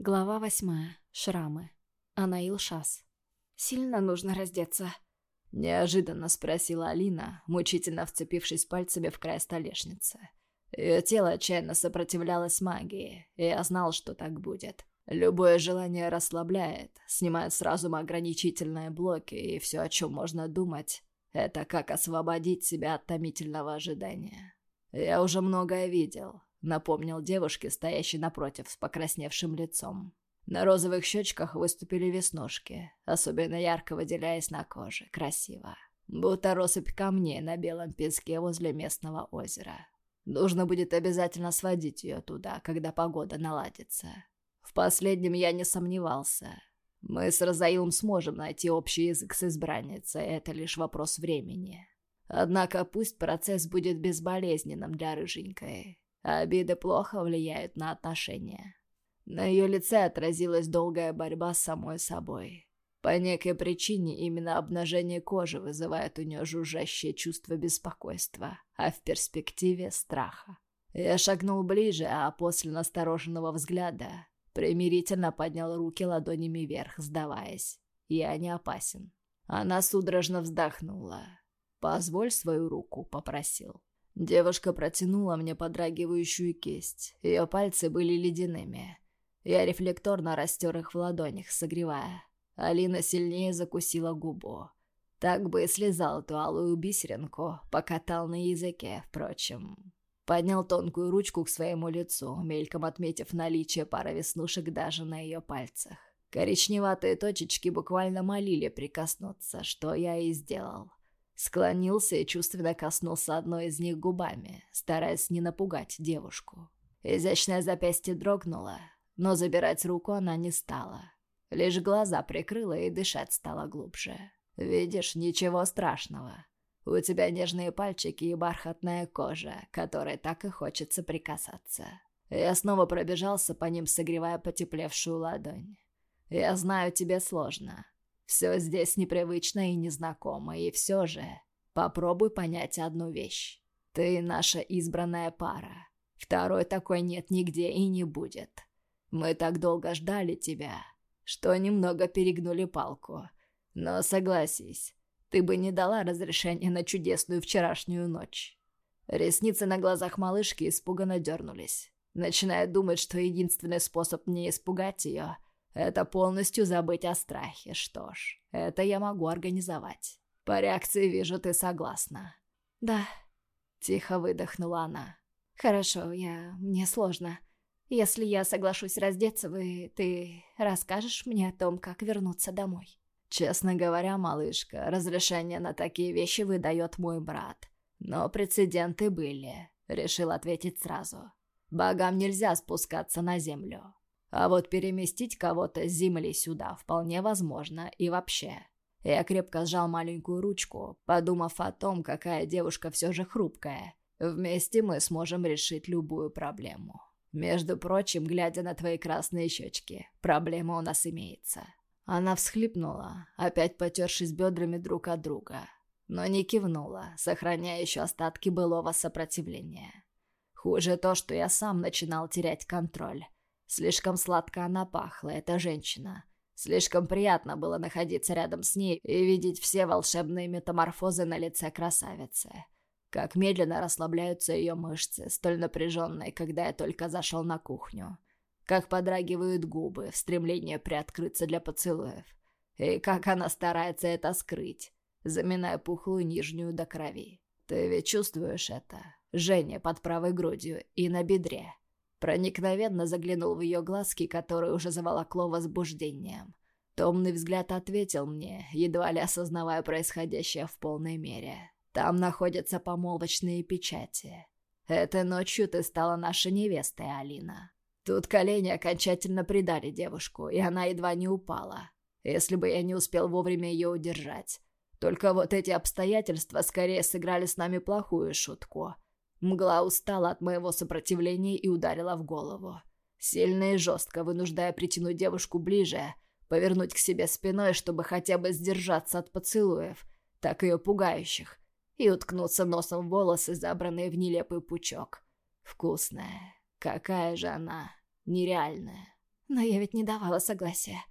Глава восьмая. Шрамы. Анаил Шас. «Сильно нужно раздеться?» Неожиданно спросила Алина, мучительно вцепившись пальцами в край столешницы. Ее тело отчаянно сопротивлялось магии, и я знал, что так будет. Любое желание расслабляет, снимает с разума ограничительные блоки, и все, о чем можно думать, это как освободить себя от томительного ожидания. Я уже многое видел, Напомнил девушке, стоящей напротив, с покрасневшим лицом. На розовых щечках выступили веснушки, особенно ярко выделяясь на коже. Красиво. Будто россыпь камней на белом песке возле местного озера. Нужно будет обязательно сводить ее туда, когда погода наладится. В последнем я не сомневался. Мы с Розаилом сможем найти общий язык с избранницей, это лишь вопрос времени. Однако пусть процесс будет безболезненным для Рыженькой. Обиды плохо влияют на отношения. На ее лице отразилась долгая борьба с самой собой. По некой причине именно обнажение кожи вызывает у нее жужжащее чувство беспокойства, а в перспективе страха. Я шагнул ближе, а после настороженного взгляда примирительно поднял руки ладонями вверх, сдаваясь. Я не опасен. Она судорожно вздохнула. «Позволь свою руку», — попросил. Девушка протянула мне подрагивающую кисть. Ее пальцы были ледяными. Я рефлекторно растер их в ладонях, согревая. Алина сильнее закусила губу. Так бы и слезал ту алую бисеринку, покатал на языке, впрочем. Поднял тонкую ручку к своему лицу, мельком отметив наличие пары веснушек даже на ее пальцах. Коричневатые точечки буквально молили прикоснуться, что я и сделал. Склонился и чувственно коснулся одной из них губами, стараясь не напугать девушку. Изящное запястье дрогнуло, но забирать руку она не стала. Лишь глаза прикрыла и дышать стала глубже. «Видишь, ничего страшного. У тебя нежные пальчики и бархатная кожа, которой так и хочется прикасаться». Я снова пробежался по ним, согревая потеплевшую ладонь. «Я знаю, тебе сложно, все здесь непривычно и незнакомо, и все же попробуй понять одну вещь. Ты наша избранная пара. Второй такой нет нигде и не будет. Мы так долго ждали тебя, что немного перегнули палку. Но согласись, ты бы не дала разрешения на чудесную вчерашнюю ночь. Ресницы на глазах малышки испуганно дернулись, начиная думать, что единственный способ не испугать ее — это полностью забыть о страхе. Что ж, это я могу организовать. По реакции вижу, ты согласна. Да. Тихо выдохнула она. Хорошо, я... мне сложно. Если я соглашусь раздеться, вы... ты расскажешь мне о том, как вернуться домой? Честно говоря, малышка, разрешение на такие вещи выдает мой брат. Но прецеденты были, решил ответить сразу. Богам нельзя спускаться на землю. А вот переместить кого-то с земли сюда вполне возможно и вообще. Я крепко сжал маленькую ручку, подумав о том, какая девушка все же хрупкая. Вместе мы сможем решить любую проблему. Между прочим, глядя на твои красные щечки, проблема у нас имеется. Она всхлипнула, опять потершись бедрами друг от друга, но не кивнула, сохраняя еще остатки былого сопротивления. Хуже то, что я сам начинал терять контроль Слишком сладко она пахла, эта женщина. Слишком приятно было находиться рядом с ней и видеть все волшебные метаморфозы на лице красавицы. Как медленно расслабляются ее мышцы, столь напряженные, когда я только зашел на кухню. Как подрагивают губы в стремлении приоткрыться для поцелуев. И как она старается это скрыть, заминая пухлую нижнюю до крови. Ты ведь чувствуешь это? Женя под правой грудью и на бедре. Проникновенно заглянул в ее глазки, которые уже заволокло возбуждением. Томный взгляд ответил мне, едва ли осознавая происходящее в полной мере. Там находятся помолвочные печати. Этой ночью ты стала нашей невестой, Алина. Тут колени окончательно предали девушку, и она едва не упала. Если бы я не успел вовремя ее удержать. Только вот эти обстоятельства скорее сыграли с нами плохую шутку — Мгла устала от моего сопротивления и ударила в голову. Сильно и жестко, вынуждая притянуть девушку ближе, повернуть к себе спиной, чтобы хотя бы сдержаться от поцелуев, так ее пугающих, и уткнуться носом в волосы, забранные в нелепый пучок. Вкусная. Какая же она. Нереальная. Но я ведь не давала согласия.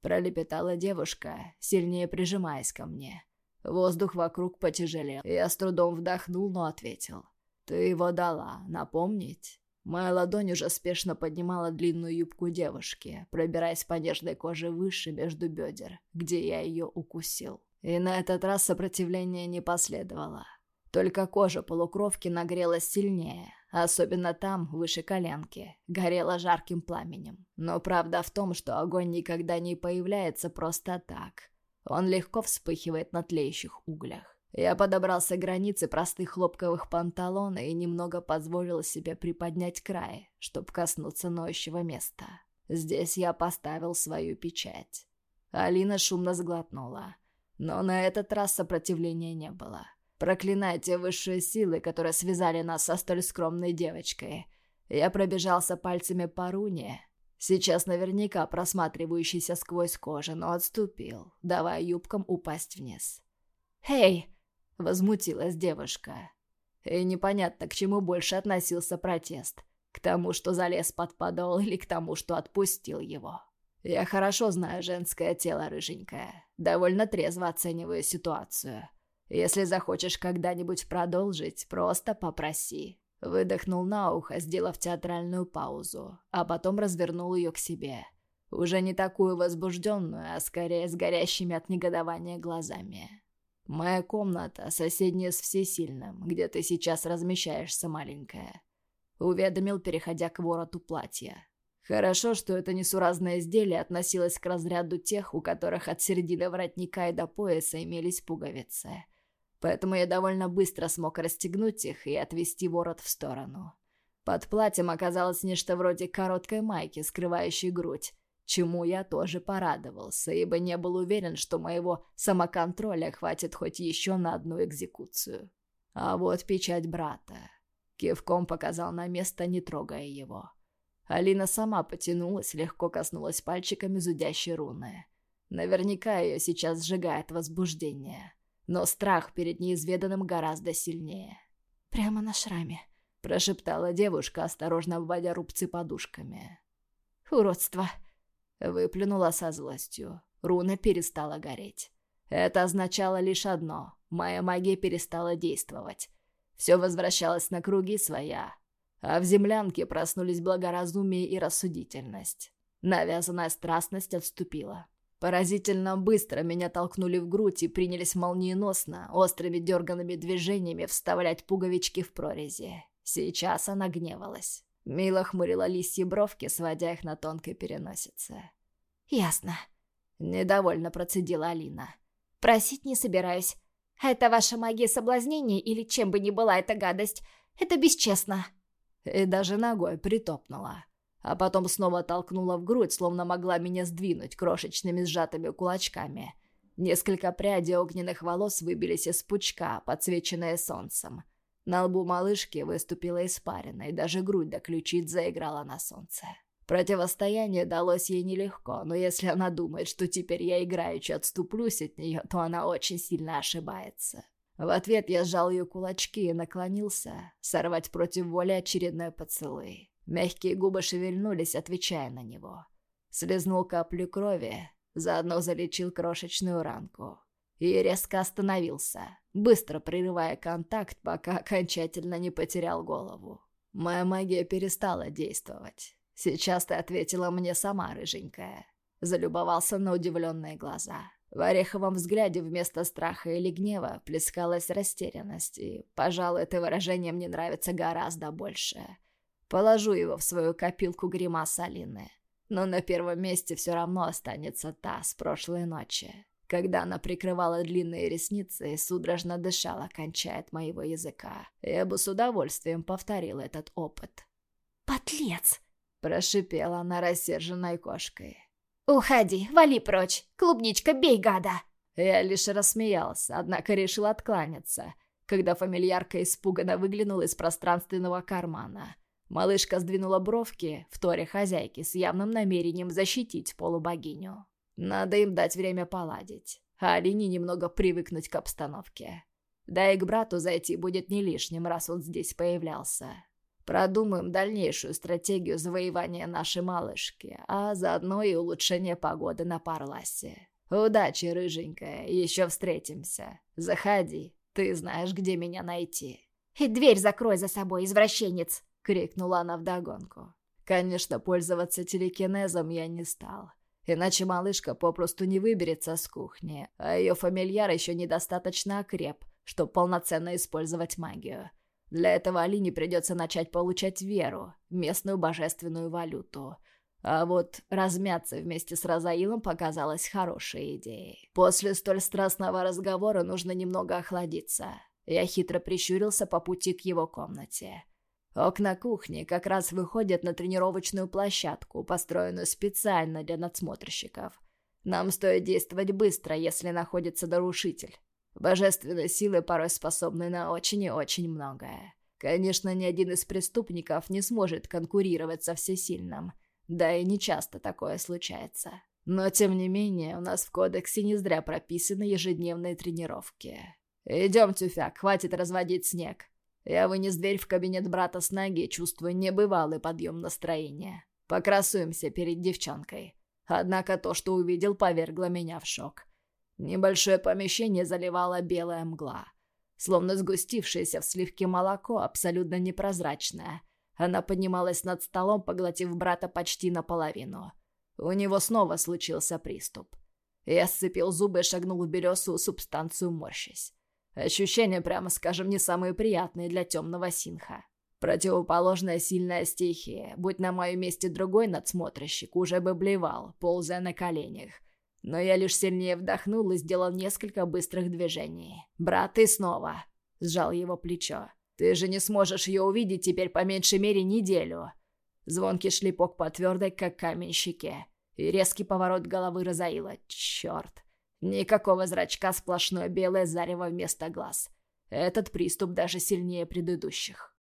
Пролепетала девушка, сильнее прижимаясь ко мне. Воздух вокруг потяжелел. Я с трудом вдохнул, но ответил. «Ты его дала, напомнить?» Моя ладонь уже спешно поднимала длинную юбку девушки, пробираясь по нежной коже выше между бедер, где я ее укусил. И на этот раз сопротивления не последовало. Только кожа полукровки нагрелась сильнее, особенно там, выше коленки, горела жарким пламенем. Но правда в том, что огонь никогда не появляется просто так. Он легко вспыхивает на тлеющих углях. Я подобрался к границе простых хлопковых панталон и немного позволил себе приподнять край, чтобы коснуться ноющего места. Здесь я поставил свою печать. Алина шумно сглотнула. Но на этот раз сопротивления не было. Проклинайте высшие силы, которые связали нас со столь скромной девочкой. Я пробежался пальцами по руне, сейчас наверняка просматривающийся сквозь кожу, но отступил, давая юбкам упасть вниз. «Эй!» — возмутилась девушка. И непонятно, к чему больше относился протест. К тому, что залез под подол, или к тому, что отпустил его. Я хорошо знаю женское тело, рыженькое. Довольно трезво оцениваю ситуацию. Если захочешь когда-нибудь продолжить, просто попроси». Выдохнул на ухо, сделав театральную паузу, а потом развернул ее к себе. Уже не такую возбужденную, а скорее с горящими от негодования глазами. «Моя комната, соседняя с Всесильным, где ты сейчас размещаешься, маленькая», — уведомил, переходя к вороту платья. Хорошо, что это несуразное изделие относилось к разряду тех, у которых от середины воротника и до пояса имелись пуговицы поэтому я довольно быстро смог расстегнуть их и отвести ворот в сторону. Под платьем оказалось нечто вроде короткой майки, скрывающей грудь, чему я тоже порадовался, ибо не был уверен, что моего самоконтроля хватит хоть еще на одну экзекуцию. А вот печать брата. Кивком показал на место, не трогая его. Алина сама потянулась, легко коснулась пальчиками зудящей руны. Наверняка ее сейчас сжигает возбуждение но страх перед неизведанным гораздо сильнее. «Прямо на шраме», — прошептала девушка, осторожно обводя рубцы подушками. «Уродство!» — выплюнула со злостью. Руна перестала гореть. Это означало лишь одно — моя магия перестала действовать. Все возвращалось на круги своя, а в землянке проснулись благоразумие и рассудительность. Навязанная страстность отступила. Поразительно быстро меня толкнули в грудь и принялись молниеносно, острыми дерганными движениями вставлять пуговички в прорези. Сейчас она гневалась. Мила хмурила лисьи бровки, сводя их на тонкой переносице. «Ясно», — недовольно процедила Алина. «Просить не собираюсь. Это ваша магия соблазнения или чем бы ни была эта гадость? Это бесчестно». И даже ногой притопнула а потом снова толкнула в грудь, словно могла меня сдвинуть крошечными сжатыми кулачками. Несколько прядей огненных волос выбились из пучка, подсвеченные солнцем. На лбу малышки выступила испарина, и даже грудь до ключиц заиграла на солнце. Противостояние далось ей нелегко, но если она думает, что теперь я играючи отступлюсь от нее, то она очень сильно ошибается. В ответ я сжал ее кулачки и наклонился, сорвать против воли очередной поцелуй. Мягкие губы шевельнулись, отвечая на него. Слизнул каплю крови, заодно залечил крошечную ранку. И резко остановился, быстро прерывая контакт, пока окончательно не потерял голову. Моя магия перестала действовать. Сейчас ты ответила мне сама, рыженькая. Залюбовался на удивленные глаза. В ореховом взгляде вместо страха или гнева плескалась растерянность, и, пожалуй, это выражение мне нравится гораздо больше — Положу его в свою копилку гримас Алины. Но на первом месте все равно останется та с прошлой ночи, когда она прикрывала длинные ресницы и судорожно дышала, кончая от моего языка. Я бы с удовольствием повторил этот опыт. «Подлец!» – прошипела она рассерженной кошкой. «Уходи, вали прочь! Клубничка, бей гада!» Я лишь рассмеялся, однако решил откланяться, когда фамильярка испуганно выглянула из пространственного кармана. Малышка сдвинула бровки в торе хозяйки с явным намерением защитить полубогиню. Надо им дать время поладить, а Алине немного привыкнуть к обстановке. Да и к брату зайти будет не лишним, раз он здесь появлялся. Продумаем дальнейшую стратегию завоевания нашей малышки, а заодно и улучшение погоды на Парласе. Удачи, рыженькая, еще встретимся. Заходи, ты знаешь, где меня найти. «И дверь закрой за собой, извращенец!» — крикнула она вдогонку. Конечно, пользоваться телекинезом я не стал. Иначе малышка попросту не выберется с кухни, а ее фамильяр еще недостаточно окреп, чтобы полноценно использовать магию. Для этого Алине придется начать получать веру, местную божественную валюту. А вот размяться вместе с Розаилом показалось хорошей идеей. После столь страстного разговора нужно немного охладиться. Я хитро прищурился по пути к его комнате. Окна кухни как раз выходят на тренировочную площадку, построенную специально для надсмотрщиков. Нам стоит действовать быстро, если находится нарушитель. Божественные силы порой способны на очень и очень многое. Конечно, ни один из преступников не сможет конкурировать со всесильным. Да и не часто такое случается. Но, тем не менее, у нас в кодексе не зря прописаны ежедневные тренировки. «Идем, Тюфяк, хватит разводить снег. Я вынес дверь в кабинет брата с ноги, чувствуя небывалый подъем настроения. Покрасуемся перед девчонкой. Однако то, что увидел, повергло меня в шок. Небольшое помещение заливала белая мгла. Словно сгустившееся в сливке молоко, абсолютно непрозрачное. Она поднималась над столом, поглотив брата почти наполовину. У него снова случился приступ. Я сцепил зубы и шагнул в белесую субстанцию, морщась. Ощущения, прямо скажем, не самые приятные для темного синха. Противоположная сильная стихия. Будь на моем месте другой надсмотрщик, уже бы блевал, ползая на коленях. Но я лишь сильнее вдохнул и сделал несколько быстрых движений. «Брат, ты снова!» — сжал его плечо. «Ты же не сможешь ее увидеть теперь по меньшей мере неделю!» Звонкий шлепок по твердой, как камень, щеке. И резкий поворот головы Розаила. «Черт!» Никакого зрачка, сплошное белое зарево вместо глаз. Этот приступ даже сильнее предыдущих.